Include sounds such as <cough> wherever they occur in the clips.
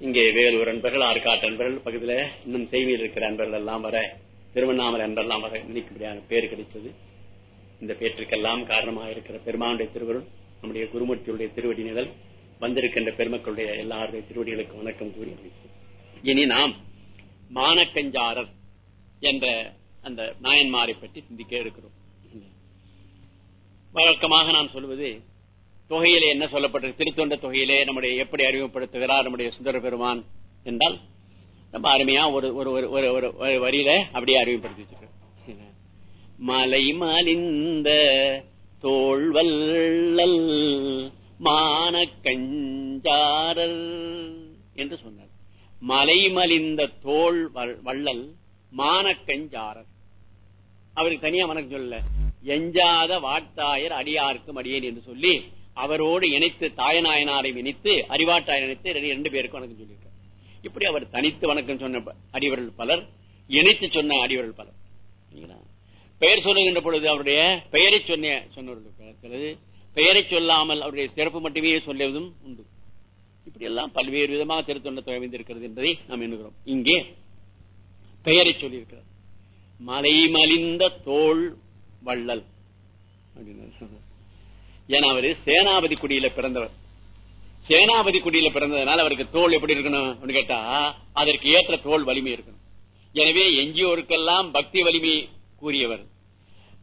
இங்கே வேலூர் அன்பர்கள் ஆற்காட்டு அன்பர்கள் பகுதியில் இன்னும் செய்தியில் இருக்கிற அன்பர்கள் எல்லாம் வர திருவண்ணாமலை அன்பெல்லாம் வர இன்னைக்கு பேர் கிடைத்தது. இந்த பேற்றுக்கெல்லாம் காரணமாக இருக்கிற பெருமானுடைய திருவருள் நம்முடைய குருமூர்த்தியுடைய திருவடி நிழல் வந்திருக்கின்ற பெருமக்களுடைய எல்லாருடைய திருவடிகளுக்கு வணக்கம் கூறி இனி நாம் மானக்கஞ்சாரர் என்ற அந்த நாயன்மாரை பற்றி சிந்திக்க இருக்கிறோம். வழக்கமாக நான் சொல்வது தொகையிலே என்ன சொல்லப்பட்டது திருத்தொண்ட தொகையிலே நம்முடைய எப்படி அறிமுகப்படுத்துகிறார் நம்முடைய சுந்தர பெருமான் என்றால் ரொம்ப அருமையா ஒரு ஒரு ஒரு ஒரு வரியில அப்படியே அறிமுகப்படுத்தி வச்சிருக்கோம் மலை மலிந்த தோல்வல்லல் மான கஞ்சாரர் என்று சொன்னார். மலை மலிந்த தோல் வள்ளல் மானக்கஞ்சாரர் அவருக்கு தனியா வணக்கம் சொல்லல. எஞ்சாத வாட்டாயர் அடியாருக்கும் அடியேன் என்று சொல்லி அவரோடு இணைத்து தாயநாயனாரை இணைத்து அறிவாட்டாயர் இணைத்து ரெண்டு பேருக்கும் வணக்கம் சொல்லியிருக்கார். இப்படி அவர் தனித்து வணக்கம் சொன்ன அடிவர்கள் பலர் இணைத்து சொன்ன அடிவர்கள் பலர். பெயர் சொல்லுகின்ற பொழுது அவருடைய பெயரை சொன்ன சொன்னவர்கள் பெயரை சொல்லாமல் அவருடைய சிறப்பு மட்டுமே சொல்லுவதும் உண்டு. இப்படி எல்லாம் பல்வேறு விதமாக திருத்தொண்ட தொகைந்திருக்கிறது என்பதை நாம் எண்ணுகிறோம். இங்கே பெயரை சொல்லியிருக்கிறார். மலை மலிந்த தோல் வள்ளல். அப்படின்னு ஏன்னா அவரு சேனாபதி குடியில பிறந்தவர். சேனாபதி குடியில பிறந்ததுனால அவருக்கு தோல் எப்படி இருக்கணும்? அப்படின்னு கேட்டா அதற்கு ஏற்ற தோல் வலிமை இருக்கணும். எனவே எஞ்சியோருக்கெல்லாம் பக்தி வலிமை கூறியவர்.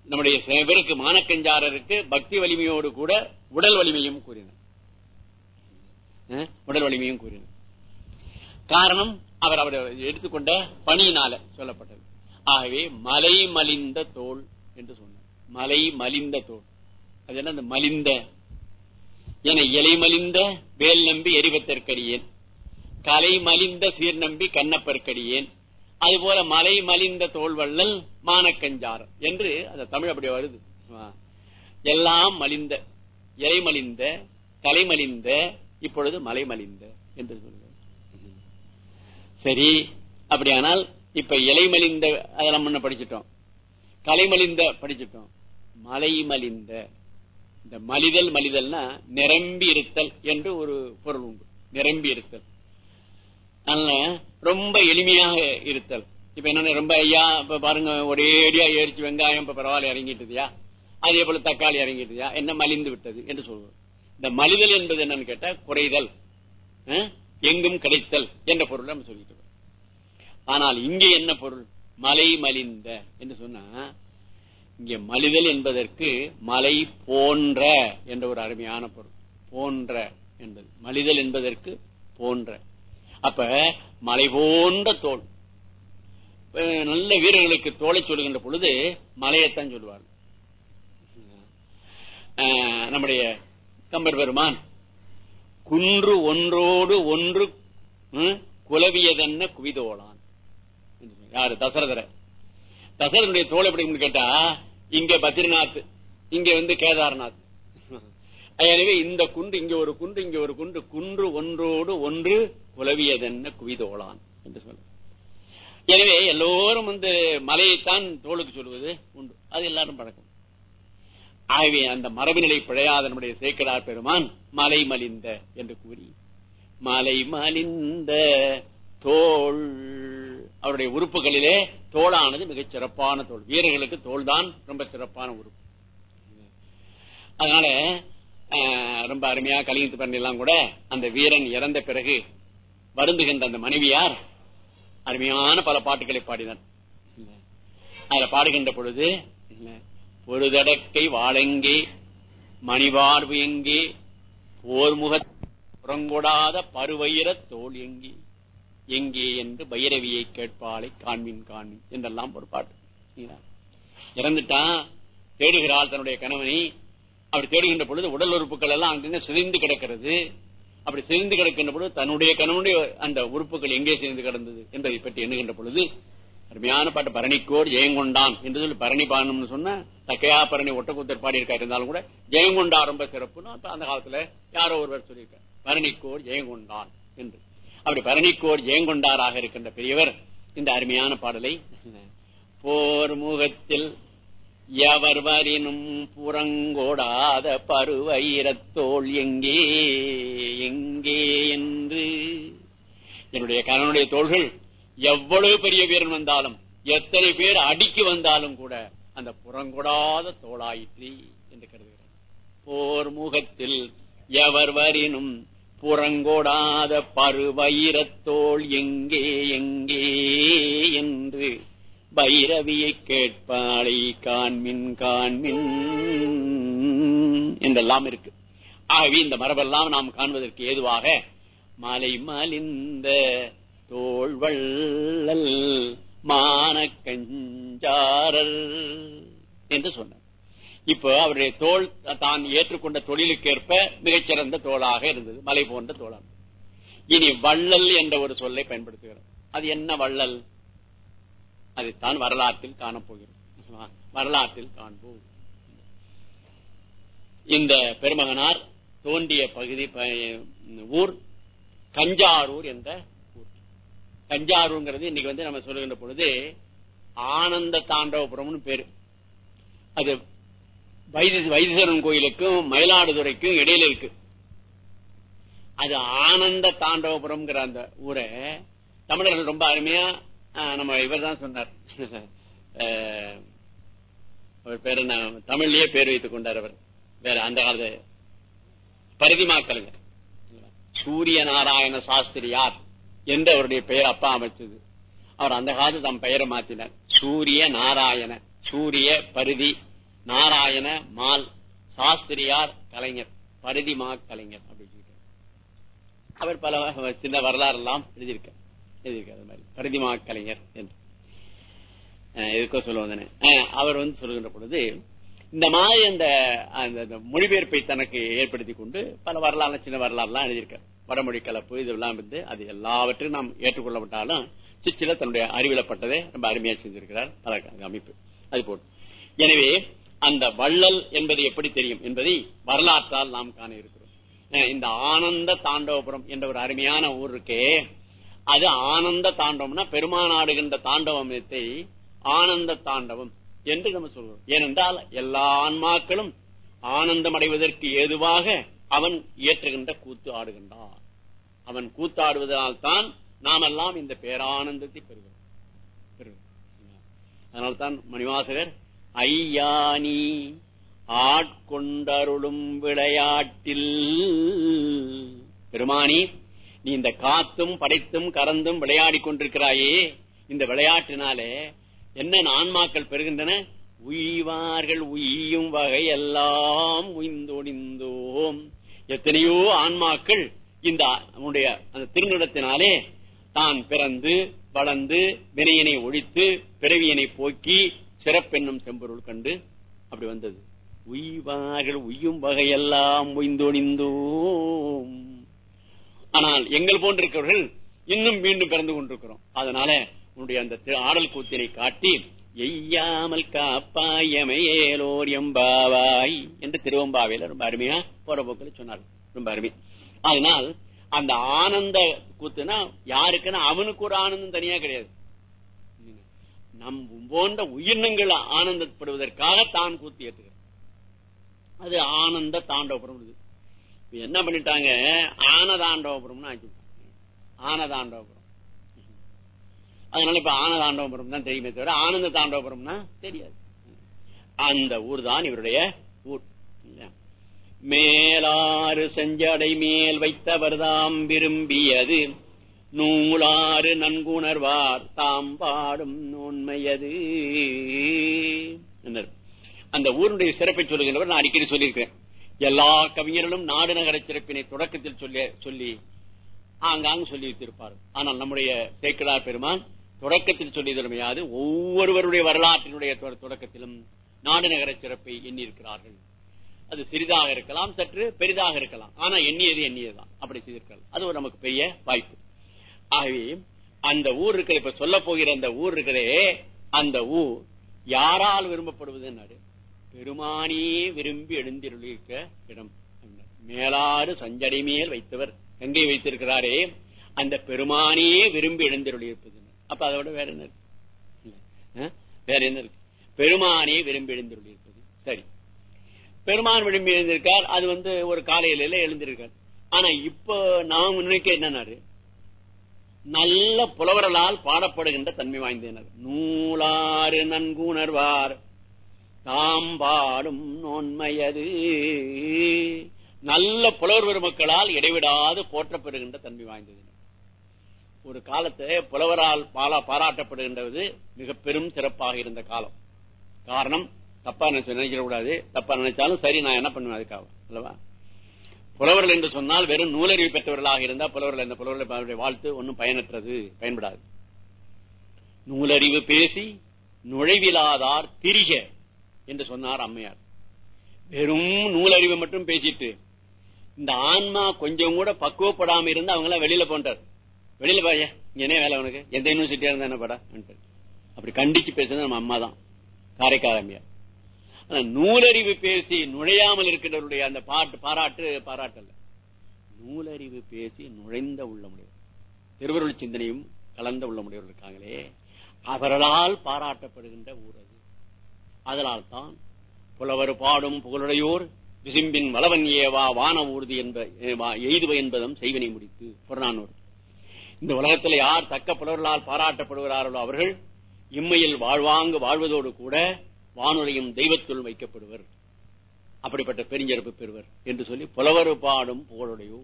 நம்முடைய பேருக்கு மானக்கஞ்சாரருக்கு பக்தி வலிமையோடு கூட உடல் வலிமையும் கூறினார். உடல் வலிமையும் கூறினார். காரணம் அவர் அவர் எடுத்துக்கொண்ட பணியினால சொல்லப்பட்டது. ஆகவே மலை மலிந்த தோல் என்று சொன்னார். மலை மலிந்த தோல். அது என்ன அந்த மலிந்த. என இலை மலிந்த வேல் நம்பி எரிபத்தற்கடியேன் கலை மலிந்த சீர் நம்பி கண்ணப்பற்கடியேன். அதுபோல மலை மலிந்த தோல்வள்ளல் மானக்கஞ்சாரம் என்று அந்த தமிழ் அப்படி வருது. எல்லாம் மலிந்த. இலை மலிந்த கலை மலிந்த இப்பொழுது மலை மலிந்த என்று சொல்லுங்க சரி அப்படியானால் இப்ப இலை மலிந்த அதெல்லாம் முன்ன படிச்சுட்டோம். கலை மலிந்த படிச்சுட்டோம். மலை மலிந்த. இந்த மலிதல் மலிதல்னா நிரம்பி இருத்தல் என்று ஒரு பொருள் உண்டு. நிரம்பி இருத்தல். அதனால ரொம்ப எளிமையாக இருத்தல். இப்ப என்ன ரொம்ப ஐயா இப்ப பாருங்க ஒரேடியா ஏறிச்சு வெங்காயம் இப்ப பரவாயில்ல இறங்கிட்டுதியா? அதே போல தக்காளி இறங்கிட்டுதியா? என்ன மலிந்து விட்டது என்று சொல்வோம் இந்த மலிதல் என்பது என்னன்னு கேட்டா குறைதல். எங்கும் கிடைத்தல் என்ற பொருள் நம்ம சொல்லிட்டு ஆனால் இங்கே என்ன பொருள்? மலை மலிந்த. என்று சொன்னா இங்கே மலிதல் என்பதற்கு மலை போன்ற என்ற ஒரு அருமையான பொருள். போன்ற என்பது. மலிதல் என்பதற்கு போன்ற. அப்ப மலை போன்ற தோல். நல்ல வீரர்களுக்கு தோலை சொல்லுகின்ற பொழுது மலையைத்தான் சொல்லுவார்கள். நம்முடைய கம்பர் பெருமான் குன்று ஒன்றோடு ஒன்று குலவியதென்ன குவிதோளான். யாரு? தசரதர தசரனுடைய தோல் எப்படி கேட்டா இங்க பத்ரிநாத் இங்க வந்து கேதார்நாத். எனவே இந்த குன்று இங்க ஒரு குன்று இங்க ஒரு குன்று குன்று ஒன்றோடு ஒன்று குலவியதென்ன குவிதோளான் என்று சொல்ல எனவே எல்லோரும் வந்து மலையைத்தான் தோளுக்கு சொல்வது உண்டு. அது எல்லாரும் பழக்கம். ஆகவே அந்த மரபினிலை பிழையாத நம்முடைய சேக்கடார் பெருமான் மலை மலிந்த என்று கூறி மலை மலிந்த தோல் அவருடைய உறுப்புகளிலே தோளானது மிகச் சிறப்பான தோல். வீரர்களுக்கு தோல் தான் ரொம்ப சிறப்பான உறுப்பு. அதனால ரொம்ப அருமையா கலிங்கத்து பண்ணெல்லாம் கூட அந்த வீரன் இறந்த பிறகு வருந்துகின்ற அந்த மனைவியார் அருமையான பல பாட்டுகளை பாடினார். அதுல பாடுகின்ற பொழுது பொழுதடக்கை வாழெங்கே மணிவார்பு எங்கே போர்முக புறங்கொடாத பருவயிர தோல் எங்கே? எங்கே என்று பைரவியை கேட்பாளை காண்மின் காண்மின் என்றெல்லாம் ஒரு பாட்டு இறந்துட்டான் தேடுகிறாள் தன்னுடைய கணவனை. அப்படி தேடுகின்ற பொழுது உடல் உறுப்புகள் எல்லாம் அங்கங்க சிதைந்து கிடக்கிறது. அப்படி சிதைந்து கிடக்கின்ற பொழுது தன்னுடைய கணவனுடைய அந்த உறுப்புகள் எங்கே சிதைந்து கிடந்தது என்பதை பற்றி எண்ணுகின்ற பொழுது அருமையான பாட்டு பரணிக்கோர் ஜெயங்கொண்டான் என்று சொல்லி பரணி பாடணும்னு சொன்ன தக்கையா பரணி ஒட்டக்கூத்தர் பாடியிருக்காரு இருந்தாலும் கூட ஜெயங்கொண்டா ரொம்ப சிறப்புன்னு அந்த காலத்துல யாரோ ஒருவர் சொல்லியிருக்கார். பரணிக்கோர் ஜெயங்கொண்டான் என்று. அப்படி பரணிக்கோர் ஜெயங்கொண்டாராக இருக்கின்ற பெரியவர் இந்த அருமையான பாடலை போர் முகத்தில் எவர் வரினும் புறங்கோடாத பருவயிரத்தோள் எங்கே எங்கே என்று. என்னுடைய கணவனுடைய தோள்கள் எவ்வளவு பெரிய வீரன் வந்தாலும் எத்தனை பேர் அடிக்கு வந்தாலும் கூட அந்த புறங்கொடாத தோளாயிற்று என்று கருதுகிறார். போர் முகத்தில் எவர் வரினும் புறங்கொடாத பருவயிரத்தோள் எங்கே எங்கே என்று பைரவியைக் கேட்பாளை காண்மின் காண்மின் என்றெல்லாம் இருக்கு. ஆகவே இந்த மரபெல்லாம் நாம் காண்பதற்கு ஏதுவாக மலை மலிந்த தோள்வள்ளல் மான கஞ்சாரல் என்று சொன்னார். இப்போ அவருடைய தோல் தான் ஏற்றுக்கொண்ட தொழிலுக்கேற்ப மிகச்சிறந்த தோளாக இருந்தது. மலை போன்ற தோளாக இனி வள்ளல் என்ற ஒரு சொல்லை பயன்படுத்துகிறோம். அது என்ன வள்ளல்? அதுதான் வரலாற்றில் காணப்போகிறோம் வரலாற்றில் காண்போம். இந்த பெருமகனார் தோன்றிய பகுதி ஊர் கஞ்சாரூர் என்ற ஊர். கஞ்சாரூர்ங்கிறது இன்னைக்கு வந்து நம்ம சொல்லுகின்ற பொழுது ஆனந்த தாண்டவபுரம்னு பேரு. அது வைத்தி வைத்தீஸ்வரன் கோயிலுக்கும் மயிலாடுதுறைக்கும் இடையில இருக்கு. அது ஆனந்த தாண்டவபுரம்ங்கிற அந்த ஊரை தமிழர்கள் ரொம்ப அருமையா நம்ம இவர் தான் சொன்னார் <laughs> பேர் என்ன தமிழ்லயே பேர் வைத்துக் கொண்டார் அவர். வேற அந்த காலத்து பரிதிமாக்கலுங்க சூரிய நாராயண சாஸ்திரியார் என்று அவருடைய பெயர் அப்பா அமைச்சது. அவர் அந்த காலத்து தம் பெயரை மாத்தினார். சூரிய நாராயண சூரிய பருதி நாராயண மால் சாஸ்திரியார் கலைஞர் பரிதிமா கலைஞர் அப்படின்னு அவர் பல சின்ன வரலாறு எல்லாம் எழுதியிருக்க எழுதியிருக்காரு அது மாதிரி. பருதிமா கலைஞர் என்று. எதுக்கோ சொல்லுவாங்க அவர் வந்து சொல்லுகின்ற பொழுது இந்த மாதிரி அந்த மொழிபெயர்ப்பை தனக்கு ஏற்படுத்தி கொண்டு பல வரலாறு சின்ன வரலாறுலாம் எழுதியிருக்காரு. வடமொழி கலப்பு இதெல்லாம் வந்து அது எல்லாவற்றையும் நாம் ஏற்றுக்கொள்ளப்பட்டாலும் சிச்சில தன்னுடைய அறிவிலப்பட்டதை ரொம்ப அருமையா செஞ்சிருக்கிறார். அமைப்பு. அது போட்டு எனவே அந்த வள்ளல் என்பது எப்படி தெரியும் என்பதை வரலாற்றால் நாம் காண இருக்கிறோம். இந்த ஆனந்த தாண்டவபுரம் என்ற ஒரு அருமையான ஊர் இருக்கே அது ஆனந்த தாண்டவம்னா பெருமானாடுகின்ற தாண்டவத்தை ஆனந்த தாண்டவம் என்று நம்ம சொல்றோம். ஏனென்றால் எல்லா ஆன்மாக்களும் ஆனந்தம் அடைவதற்கு ஏதுவாக அவன் இயற்றுகின்ற கூத்து ஆடுகின்றான். அவன் கூத்தாடுவதனால் தான் நாம் எல்லாம் இந்த பேரானந்தத்தை பெறுகிறோம். அதனால்தான் மணிவாசகர் ஐயானி ஆட்கொண்டருளும் விளையாட்டில். பெருமானி நீ இந்த காத்தும் படைத்தும் கறந்தும் விளையாடி கொண்டிருக்கிறாயே. இந்த விளையாட்டினாலே என்ன ஆன்மாக்கள் பெறுகின்றன? உய்வார்கள் உயும் வகை எல்லாம் உய்ந்தொடிந்தோம் எத்தனையோ ஆன்மாக்கள் இந்த உன்னுடைய அந்த திருநடத்தினாலே தான் பிறந்து வளர்ந்து வினையினை ஒழித்து பிறவியனை போக்கி சிறப்பெண்ணும் செம்பொருள் கண்டு அப்படி வந்தது. உய்வார்கள் உய்யும் வகையெல்லாம் உய்ந்தொடிந்தோம் ஆனால் எங்கள் போன்றிருக்கிறவர்கள் இன்னும் மீண்டும் பிறந்து கொண்டிருக்கிறோம். அதனால உன்னுடைய அந்த ஆடல் கூத்தினை காட்டி எய்யாமல் காப்பாயமையேலோர் எம்பாவாய் என்று திருவம்பாவையில ரொம்ப அருமையா போற போக்கில் சொன்னார். ரொம்ப அருமை. அதனால் அந்த ஆனந்த கூத்துனா யாருக்குன்னா அவனுக்கு ஒரு ஆனந்தம் தனியா கிடையாது. நம் போன்ற உயிரினங்கள் ஆனந்தப்படுவதற்காக தான் கூத்து ஏற்றுகிறார் அது ஆனந்த தாண்டவபுரம் என்ன பண்ணிட்டாங்க? ஆனதாண்டவபுரம்னு ஆச்சு ஆனதாண்டவபுரம். அதனால இப்ப ஆனதாண்டவபுரம் தான் தெரியுமே தவிர ஆனந்த தாண்டவபுரம்னா தெரியாது. அந்த ஊர் தான் இவருடைய ஊர். மேலாறு செஞ்சடை மேல் வைத்தவர்தாம் விரும்பியது. நூலாறு நன்குணர்வார் தாம் பாடும் உண்மையது அந்த ஊருடைய சிறப்பை சொல்லுகின்றவர் நான் அடிக்கடி சொல்லியிருக்கேன் எல்லா கவிஞர்களும் நாடு நகர சிறப்பினை தொடக்கத்தில் சொல்லி சொல்லி ஆங்காங்க சொல்லி வைத்திருப்பார் ஆனால் நம்முடைய சேக்கடார் பெருமான் தொடக்கத்தில் சொல்லி தருமையாது ஒவ்வொருவருடைய வரலாற்றினுடைய தொடக்கத்திலும் நாடு நகர சிறப்பை எண்ணியிருக்கிறார்கள். அது சிறிதாக இருக்கலாம் சற்று பெரிதாக இருக்கலாம். ஆனா எண்ணியது எண்ணியதுதான். அப்படி செய்திருக்கலாம் அது ஒரு நமக்கு பெரிய வாய்ப்பு. ஆகவே அந்த ஊர் இருக்கிற இப்ப சொல்ல போகிற அந்த ஊர் இருக்கிறே அந்த ஊர் யாரால் விரும்பப்படுவது பெருமானே விரும்பி எழுந்திருக்க இடம். மேலாறு சஞ்சடை மேல் வைத்தவர் எங்கே வைத்திருக்கிறாரே? அந்த பெருமானே விரும்பி எழுந்திருப்பது அப்ப அதை விட வேற என்ன இருக்கு? வேற என்ன இருக்கு? பெருமானே விரும்பி எழுந்திருப்பது சரி. பெருமான் விரும்பி எழுந்திருக்கார். அது வந்து ஒரு காலையில எழுந்திருக்கார். ஆனா இப்ப நாம் நினைக்க என்னன்னாரு? நல்ல புலவர்களால் பாடப்படுகின்ற தன்மை வாய்ந்தனர். நூலாறு நன்குணர்வார். தாம் பாடும் நோன்மையது. நல்ல புலவர் பெருமக்களால் இடைவிடாது போற்றப்படுகின்ற தன்மை வாய்ந்தது. ஒரு காலத்தை புலவரால் பாலா பாராட்டப்படுகின்றது மிக பெரும் சிறப்பாக இருந்த காலம். காரணம் தப்பா நினைச்சு நினைக்க கூடாது தப்பா நினைச்சாலும் சரி நான் என்ன பண்ணுவேன் அதுக்காக அல்லவா? புலவர்கள் என்று சொன்னால் வெறும் நூலறிவு பெற்றவர்களாக இருந்தால் புலவர்கள் இந்த புலவர்களை வாழ்த்து ஒன்றும் பயனற்றது பயன்படாது. நூலறிவு பேசி நுழைவிலாதார் திரிக என்று சொன்னார் அம்மையார். வெறும் நூலறிவு மட்டும் பேசிட்டு இந்த ஆன்மா கொஞ்சம் கூட பக்குவப்படாம இருந்து அவங்க எல்லாம் வெளியில போன்றார் வெளியில பாய என்ன வேலை உனக்கு? எந்த யூனிவர்சிட்டியா இருந்தா என்ன படா அப்படி கண்டிச்சு பேசுறது நம்ம அம்மா தான் காரைக்கால் அம்மையார். நூலறிவு பேசி நுழையாமல் இருக்கின்றவருடைய அந்த பாட்டு பாராட்டு பாராட்டல்ல. நூலறிவு பேசி நுழைந்த உள்ளமுடையவர். திருவருள் சிந்தனையும் கலந்த உள்ளமுடையவர் இருக்காங்களே அவர்களால் பாராட்டப்படுகின்ற ஊர் அது. அதனால் தான் புலவர் பாடும் புகழுடையோர் விசிம்பின் வளவன் ஏவா வான ஊர்தி என்ப எய்துவ என்பதும் செய்வினை முடித்து புறநானூர். இந்த உலகத்தில் யார் தக்க புலவர்களால் பாராட்டப்படுகிறார்களோ அவர்கள் இம்மையில் வாழ்வாங்கு வாழ்வதோடு கூட வானுரையும் தெய்வத்துள் வைக்கப்படுவர். அப்படிப்பட்ட பெருஞ்சிறப்பு பெறுவர் என்று சொல்லி புலவர் பாடும் புகழுடையோ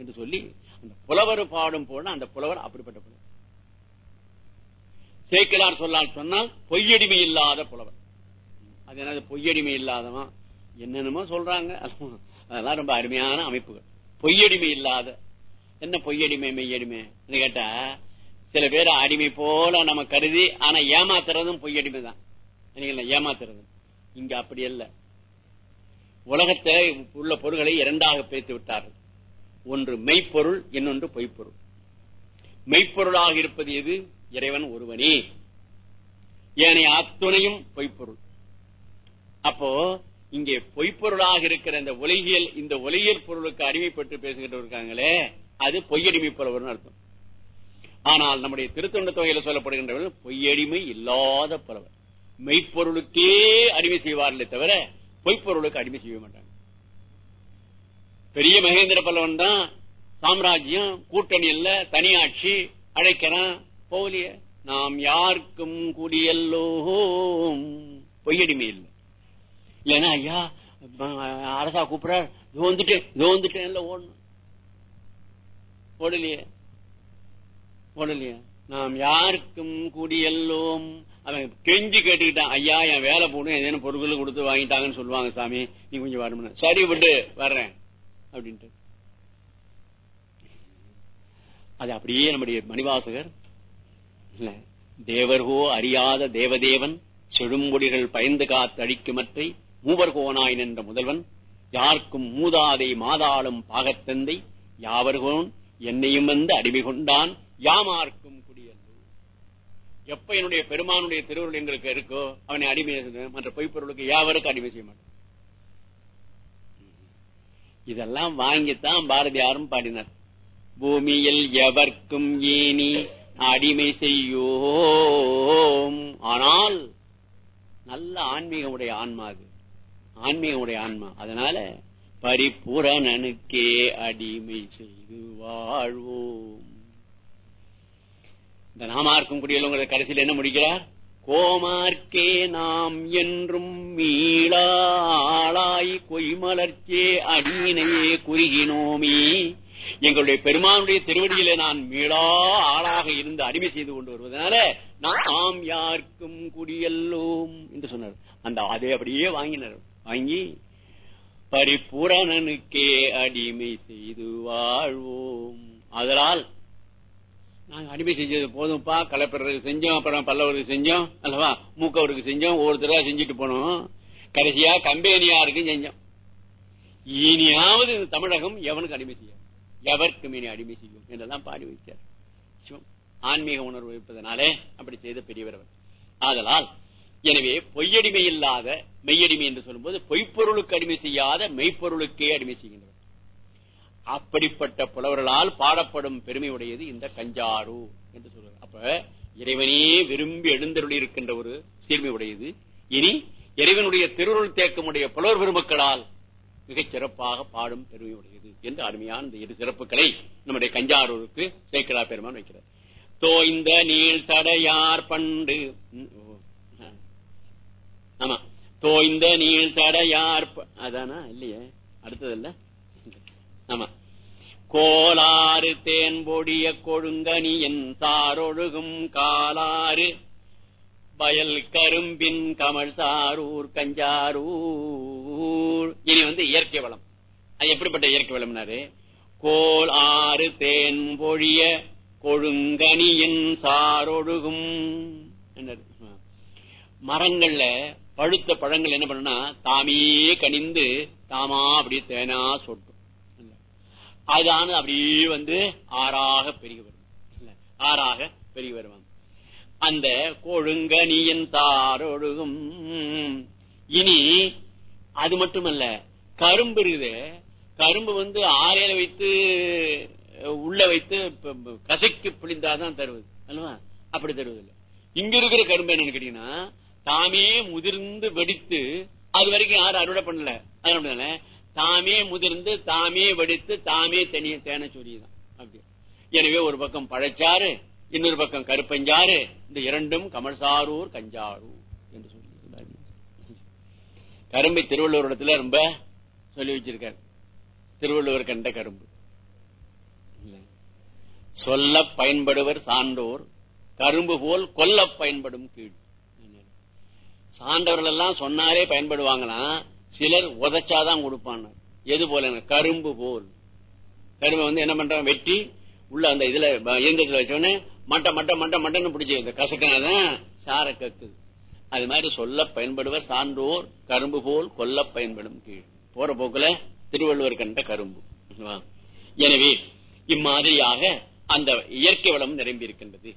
என்று சொல்லி அந்த புலவர் பாடும் போன அந்த புலவர் அப்படிப்பட்ட புலவர். சேக்கிலார் சொல்லால் சொன்னால் பொய்யடிமை இல்லாத புலவர். அது என்னது? பொய்யடிமை இல்லாதவன் என்னென்னமோ சொல்றாங்க. அதெல்லாம் ரொம்ப அருமையான அமைப்புகள். பொய்யடிமை இல்லாத. என்ன பொய்யடிமை மெய்யடிமை கேட்டா சில பேர் அடிமை போல நம்ம கருதி ஆனா ஏமாத்துறதும் பொய்யடிமை தான் ஏமாத்துறது. இங்க அப்படி அல்ல. உலகத்தை உள்ள பொருள்களை இரண்டாக பிரித்து விட்டார்கள். ஒன்று மெய்ப்பொருள் இன்னொன்று பொய்ப்பொருள். மெய்ப்பொருளாக இருப்பது எது? இறைவன் ஒருவனே. ஏனைய அத்துணையும் பொய்ப்பொருள். அப்போ இங்கே பொய்ப்பொருளாக இருக்கிற இந்த உலகியல் இந்த உலகியல் பொருளுக்கு அடிமைப்பட்டு பேசுகிட்டு இருக்காங்களே அது பொய்யடிமை புலவர்னு அர்த்தம். ஆனால் நம்முடைய திருத்தொண்ட தொகையில சொல்லப்படுகின்றவர்கள் பொய்யடிமை இல்லாத புலவர். மெய்ப்பொருளுக்கே அடிமை செய்வார்களே தவிர பொய்ப்பொருளுக்கு அடிமை செய்ய மாட்டாங்க. பெரிய மகேந்திர பல்லவன் தான் சாம்ராஜ்யம் கூட்டணி இல்ல தனியாட்சி அழைக்கிறான் போலிய. நாம் யாருக்கும் குடியல்லோம். பொய்யடிமை இல்லை. இல்லைன்னா ஐயா அரசா கூப்பிடற இதோ வந்துட்டேன் இதோ வந்துட்டேன் ஓடணும். ஓடலையே. ஓடலையே. நாம் யாருக்கும் குடியல்லோம். அவன் கெஞ்சி கேட்டுக்கிட்டான் ஐயா என் வேலை போடும் ஏதேனும் பொருட்கள் கொடுத்து வாங்கிட்டாங்கன்னு சொல்லுவாங்க சாமி. நீ கொஞ்சம் வரணும் சரி விட்டு வர்றேன். அப்படின்ட்டு. அது அப்படியே நம்முடைய மணிவாசகர் இல்ல தேவர்கோ அறியாத தேவதேவன் செழும்பொடிகள் பயந்து காத்தழிக்குமற்றை மூவர் மூவர்கோனாய் நின்ற முதல்வன் யாருக்கும் மூதாதை மாதாளும் பாகத்தந்தை யாவர்கோன் என்னையும் வந்து அடிமை கொண்டான் யாமார்க்கும் எப்ப என்னுடைய பெருமானுடைய திருவுருள் எங்களுக்கு இருக்கோ அவனை அடிமை மற்ற பொய்ப்பொருளுக்கு யாவருக்கும் அடிமை செய்ய மாட்டான். இதெல்லாம் வாங்கித்தான் பாரதியாரும் பாடினார். பூமியில் எவர்க்கும் ஏனி அடிமை செய்யோம். ஆனால் நல்ல ஆன்மீகமுடைய ஆன்மா அது. ஆன்மீகமுடைய ஆன்மா. அதனால பரிபூரணனுக்கே அடிமை செய்து வாழ்வோம். இந்த நாமார்க்கும் குடியலுங்கிற கடைசியில் என்ன முடிக்கிறார்? கோமார்க்கே நாம் என்றும் மீளாளாய் கொய்மலர்க்கே அடியினையே குறுகினோமே. எங்களுடைய பெருமானுடைய திருவடியிலே நான் மீளா ஆளாக இருந்து அடிமை செய்து கொண்டு வருவதனால நாம் யாருக்கும் குடியல்லோம் என்று சொன்னார். அந்த அதை அப்படியே வாங்கினர். வாங்கி பரிபூரணனுக்கே அடிமை செய்து வாழ்வோம். அதனால் நாங்க அடிமை செஞ்சது போதும்ப்பா கலப்பிரருக்கு செஞ்சோம் அப்புறம் பல்லவருக்கு செஞ்சோம் அல்லவா? மூக்கவருக்கு செஞ்சோம் ஒவ்வொருத்தரா செஞ்சுட்டு போனோம். கடைசியா கம்பெனியாருக்கும் செஞ்சோம். இனியாவது இந்த தமிழகம் எவனுக்கு அடிமை செய்யும்? எவருக்கும் இனி அடிமை செய்யும்? என்றெல்லாம் பாடி வைத்தார் ஆன்மீக உணர்வு இருப்பதனாலே அப்படி செய்த பெரியவர் ஆதலால் எனவே பொய்யடிமை இல்லாத மெய்யடிமை என்று சொல்லும்போது பொய்ப்பொருளுக்கு அடிமை செய்யாத மெய்ப்பொருளுக்கே அடிமை செய்கின்றவர். அப்படிப்பட்ட புலவர்களால் பாடப்படும் பெருமை உடையது இந்த கஞ்சாறு என்று சொல்றார் அப்ப இறைவனே விரும்பி எழுந்தருளி இருக்கின்ற ஒரு சீர்மை உடையது இனி இறைவனுடைய திருவுருள் தேக்கமுடைய புலவர் பெருமக்களால் மிகச் சிறப்பாக பாடும் பெருமை உடையது என்று அருமையான இந்த இரு சிறப்புகளை நம்முடைய கஞ்சாரூருக்கு சேக்கலா பெருமான் வைக்கிறார். தோய்ந்த நீள் தடையார் பண்டு. ஆமா. தோய்ந்த நீள் தடையார் ப- அதானா? இல்லையே. அடுத்தது இல்ல ஆமா. கோலாறு தேன்பொடிய கொழுங்கனியன் சாரொழுகும் காலாறு. வயல் கரும்பின் கமல் சாரூர் கஞ்சாரூர். இனி வந்து இயற்கை வளம். அது எப்படிப்பட்ட இயற்கை வளம்னாரு? கோல் ஆறு தேன் பொழிய கொழுங்கனியின் சாரொழுகும். என்னது? மரங்கள்ல பழுத்த பழங்கள் என்ன பண்ணுனா தாமே கனிந்து தாமா அப்படியே தேனா சொட்டு அதான அப்படியே வந்து ஆறாக பெருகி வரும் ஆறாக பெருகி வருவாங்க அந்த கொழுங்கனியின் தாரொழுகும். இனி அது மட்டுமல்ல கரும்பு இருக்குது. கரும்பு வந்து ஆலையில வைத்து உள்ள வைத்து கசைக்கு பிழிந்தாதான் தருவது. அல்லவா? அப்படி தருவது இங்க இருக்கிற கரும்பு என்னன்னு கேட்டீங்கன்னா தாமே முதிர்ந்து வெடித்து அது வரைக்கும் யாரும் அறுவடை பண்ணல. அதனால தாமே முதிர்ந்து தாமே வெடித்து தாமே தனிய தேன சொல்லிதான் அப்படி. எனவே ஒரு பக்கம் பழச்சாறு இன்னொரு பக்கம் கருப்பஞ்சாறு இந்த இரண்டும் கமல்சாரூர் கஞ்சாரூர் என்று சொல்லி கரும்பை திருவள்ளுவர் இடத்துல ரொம்ப சொல்லி வச்சிருக்காரு. திருவள்ளுவர் கண்ட கரும்பு. சொல்ல பயன்படுவர் சான்றோர் கரும்பு போல் கொல்ல பயன்படும் கீழ். சான்றவர்கள் எல்லாம் சொன்னாலே பயன்படுவாங்களாம். சிலர் உதைச்சாதான் கொடுப்பாங்க. எது போல கரும்பு போல். கரும்பு வந்து என்ன பண்றாங்க? வெட்டி உள்ள அந்த இதுல ப- இயந்திரத்துல வச்சோடனே மட்ட மட்ட மட்ட மட்டன்னு பிடிச்சி இந்த கசக்கினாதான் சார கக்குது. அது மாதிரி சொல்ல பயன்படுவர் சான்றோர் கரும்பு போல் கொல்ல பயன்படும் கீழ். போற போக்குல திருவள்ளுவர் கண்ட கரும்பு. எனவே இம்மாதிரியாக அந்த இயற்கை வளம் நிரம்பி இருக்கின்றது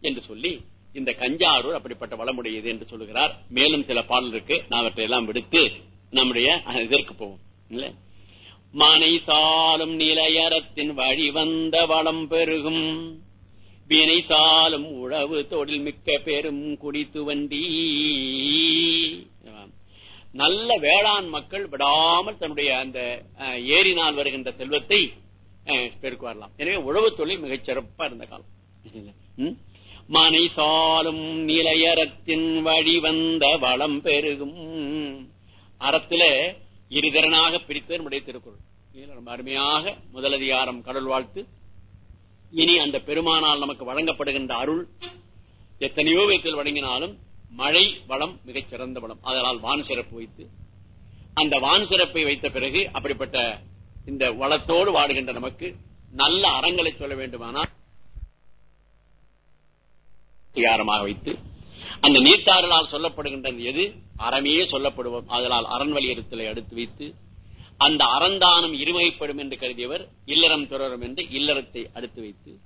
என்று சொல்லி இந்த கஞ்சாரூர் அப்படிப்பட்ட வளமுடையது என்று சொல்லுகிறார். மேலும் சில பாடல் இருக்கு. நான் அவற்றை எல்லாம் விடுத்து நம்முடைய அஹ், இதற்கு போவோம் இல்ல? மனை சாலும் நிலையறத்தின் வழிவந்த வளம் பெருகும். வினை சாலும் உழவு தொழில் மிக்க பெரும் குடித்து வண்டி. நல்ல வேளாண் மக்கள் விடாமல் தன்னுடைய அந்த அஹ், ஏரினால் வருகின்ற செல்வத்தை அஹ், பெருக்குவாரலாம் எனவே உழவு தொழில் மிகச் சிறப்பா இருந்த காலம். மனை சாலும் நிலையறத்தின் வழிவந்த வளம் பெருகும். அறத்தில இருதிறனாக பிரித்தது நம்முடைய திருக்குறள். ரொம்ப அருமையாக முதலதிகாரம் கடல் வாழ்த்து. இனி அந்த பெருமானால் நமக்கு வழங்கப்படுகின்ற அருள் எத்தனையோ விதத்தில் வழங்கினாலும் மழை வளம் மிகச் சிறந்த வளம். அதனால் வான் சிறப்பு வைத்து அந்த வான் சிறப்பை வைத்த பிறகு அப்படிப்பட்ட இந்த வளத்தோடு வாடுகின்ற நமக்கு நல்ல அறங்களை சொல்ல வேண்டுமானால் அதிகாரமாக வைத்து அந்த நீர்த்தாறலால் சொல்லப்படுகின்றது எது? அறமே சொல்லப்படுவோம். அதனால் அரண் வலியுறுத்தலை அடுத்து வைத்து அந்த அறந்தானம் இருமைப்படும் என்று கருதியவர் இல்லறம் துறரும் என்று இல்லறத்தை அடுத்து வைத்து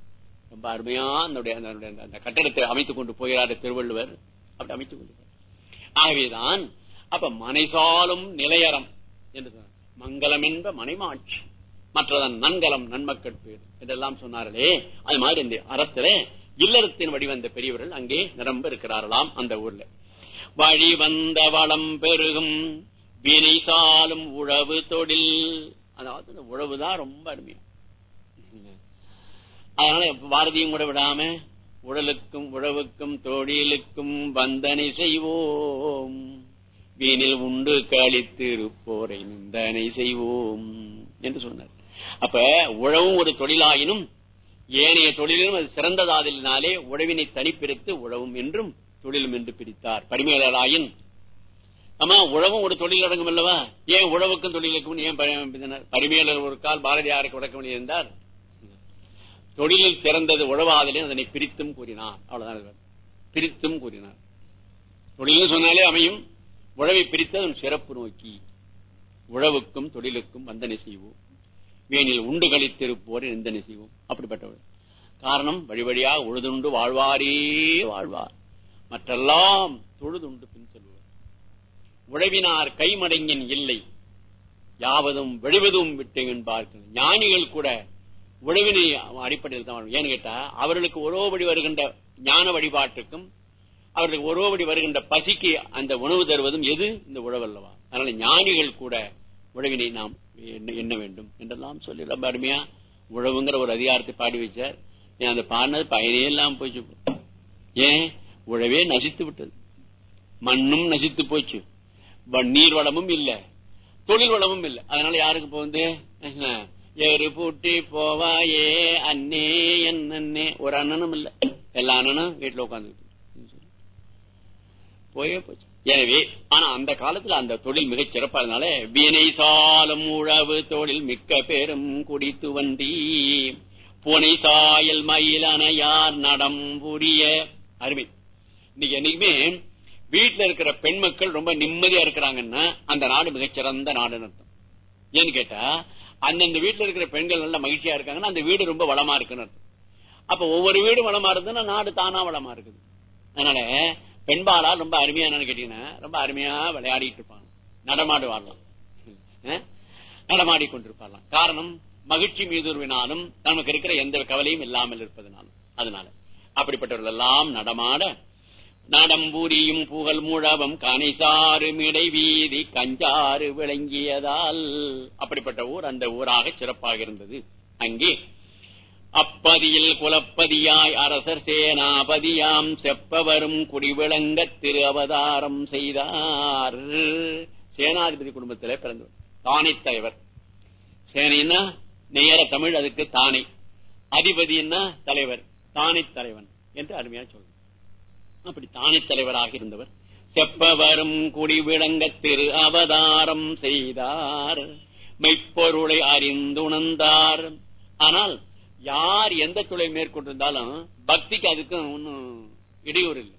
ரொம்ப அருமையா அந்த கட்டடத்தை அமைத்துக் கொண்டு போகிறார் திருவள்ளுவர். அப்படி அமைத்துக் கொண்டு ஆகவேதான் அப்ப மனைசாலும் நிலையறம் என்று சொன்னார். மங்களம் என்ப மனைமாட்சி. மற்றதன் நன்கலம் நன்மக்கட்பு என்றெல்லாம் சொன்னார்களே. அது மாதிரி இந்த அறத்திலே இல்லறத்தின் வடிவந்த பெரியவர்கள் அங்கே நிரம்ப இருக்கிறார்களாம் அந்த ஊர்ல. வழி வந்த வளம் பெருகும் வினை சாலும் உழவு தொழில். அதாவது இந்த உழவுதான் ரொம்ப அருமையா அதனால பாரதியும் கூட விடாம உடலுக்கும் உழவுக்கும் தொழிலுக்கும் வந்தனை செய்வோம். வீணில் உண்டு கழித்திருப்போரை நிந்தனை செய்வோம் என்று சொன்னார். அப்ப உழவும் ஒரு தொழிலாயினும் ஏனைய தொழிலும் அது சிறந்ததாதலினாலே உழவினை தனிப்பிரித்து உழவும் என்றும் தொழிலும் என்று பிரித்தார். பரிமையாளராயின் ஆமா உழவும் ஒரு தொழில் அடங்கும் அல்லவா? ஏன் உழவுக்கும் தொழிலுக்கும் ஏன் பரிமையாளர் ஒரு கால் பாரதியாருக்கு விளக்கம் இருந்தார்? தொழிலில் சிறந்தது உழவாதலே அதனை பிரித்தும் கூறினார். அவ்வளவுதான் பிரித்தும் கூறினார். தொழில் சொன்னாலே அமையும். உழவை பிரித்து அதன் சிறப்பு நோக்கி. உழவுக்கும் தொழிலுக்கும் வந்தனை செய்வோம். வேனில் உண்டு கழித்திருப்போரை நிந்தனை செய்வோம். அப்படிப்பட்டவர். காரணம் வழி வழியாக உழுதுண்டு வாழ்வாரே வாழ்வார். மற்றெல்லாம் தொழுதுண்டு பின் செல்வார். உழவினார் கைமடங்கின் இல்லை. யாவதும் வெடிவதும் விட்டு என்பார்கள். ஞானிகள் கூட உழவினை அடிப்படையில் தான் ஏன்னு கேட்டா அவர்களுக்கு ஒரோபடி வருகின்ற ஞான வழிபாட்டுக்கும் அவர்களுக்கு ஒரோபடி வருகின்ற பசிக்கு அந்த உணவு தருவதும் எது? இந்த உழவல்லவா. அதனால ஞானிகள் கூட உழவினை நாம் என்ன வேண்டும்? என்றெல்லாம் சொல்லி ரொம்ப அருமையா உழவுங்கிற ஒரு அதிகாரத்தை பாடி வச்சார். ஏன் அந்த பாடினது பயனே இல்லாம போச்சு. ஏன்? உழவே நசித்து விட்டது. மண்ணும் நசித்து போச்சு. நீர் வளமும் இல்ல. தொழில் வளமும் இல்ல. அதனால யாருக்கு போகுது எரு பூட்டி போவாயே அண்ணே என் ஒரு அண்ணனும் இல்ல. எல்லா அண்ணனும் வீட்டுல உட்காந்து போயே போச்சு. எனவே ஆனா அந்த காலத்துல அந்த தொழில் மிகச் சிறப்பா வினை சாலம் உழவு தொழில் மிக்க பேரும் குடித்து வண்டி புனை சாயல் மயிலான யார் நடம் புரிய. அருமை. இன்னைக்கு என்னைக்குமே வீட்டுல இருக்கிற பெண் மக்கள் ரொம்ப நிம்மதியா இருக்கிறாங்கன்னா அந்த நாடு மிகச்சிறந்த நாடுன்னு அர்த்தம். ஏன்னு கேட்டா அந்தந்த வீட்டுல இருக்கிற பெண்கள் நல்ல மகிழ்ச்சியா இருக்காங்கன்னா அந்த வீடு ரொம்ப வளமா இருக்குன்னு அர்த்தம். அப்ப ஒவ்வொரு வீடும் வளமா இருந்ததுன்னா நாடு தானா வளமா இருக்குது. அதனால பெண்பாலா ரொம்ப அருமையா என்னன்னு கேட்டீங்கன்னா ரொம்ப அருமையா விளையாடிட்டு இருப்பாங்க. நடமாடு வாழலாம் நடமாடி கொண்டிருப்பாரலாம் காரணம் மகிழ்ச்சி மீதுருவினாலும் நமக்கு இருக்கிற எந்த கவலையும் இல்லாமல் இருப்பதனாலும் அதனால. அப்படிப்பட்டவர்கள் எல்லாம் நடமாட நடம்பூரியும் புகழ் முழவம் கனிசாறு மிடை வீதி கஞ்சாறு விளங்கியதால் அப்படிப்பட்ட ஊர் அந்த ஊராக சிறப்பாக இருந்தது. அங்கே அப்பதியில் குலப்பதியாய் அரசர் சேனாபதியாம் செப்பவரும் குடிவிளங்கத் திரு அவதாரம் செய்தார். சேனாதிபதி குடும்பத்திலே பிறந்தவர். தானை தலைவர். சேனைன்னா நேர தமிழ் அதுக்கு தானை. அதிபதினா தலைவர் தானை தலைவன் என்று அருமையா சொல்றோம் அப்படி தானை தலைவராக இருந்தவர் செப்பவரும் குடிவிளங்க திரு அவதாரம் செய்தார். மெய்ப்பொருளை அறிந்துணர்ந்தார். ஆனால் யார் எந்த தொழில் மேற்கொண்டிருந்தாலும் பக்திக்கு அதுக்கும் ஒன்னும் இடையூறு இல்லை.